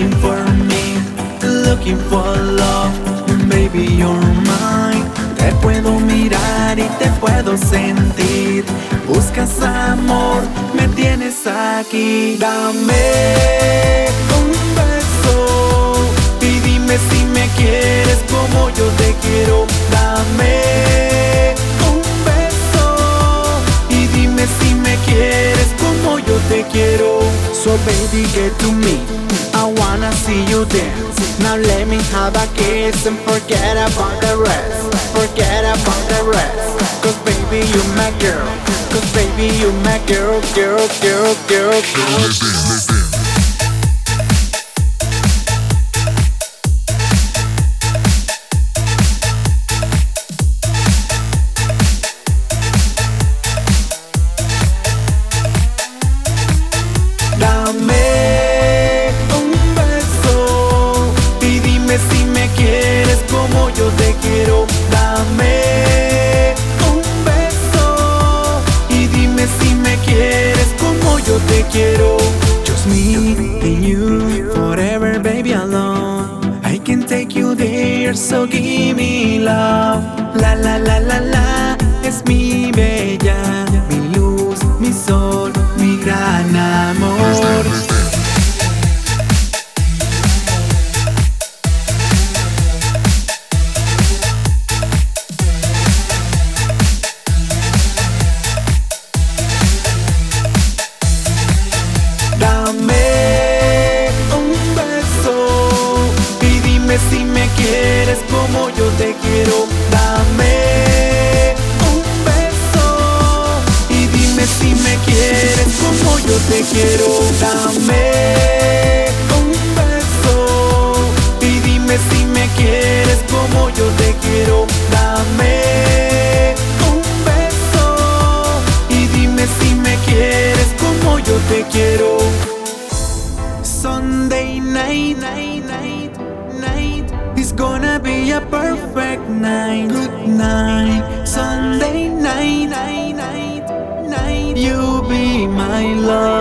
looking for me, looking for love, baby you're mine. Te puedo mirar y te puedo sentir. Buscas amor, me tienes aquí. Dame un beso y dime si me quieres como yo te quiero. Dame un beso y dime si me quieres como yo te quiero. So baby get to me, I wanna see you dance. Now let me have a kiss and forget about the rest. Forget about the rest. Cause baby you my girl. Cause baby you my girl, girl, girl, girl, girl. Let's Dame un beso y dime si me quieres como yo te quiero. Just me and you forever, baby, alone. I can take you there, so give me love. La la la la la, Dame un beso y dime si me quieres como yo te quiero. Dame un beso y dime si me quieres como yo te quiero. Dame Sunday night, night, night, night is gonna be a perfect night. Good night, Sunday night, night, night, night. You be my love.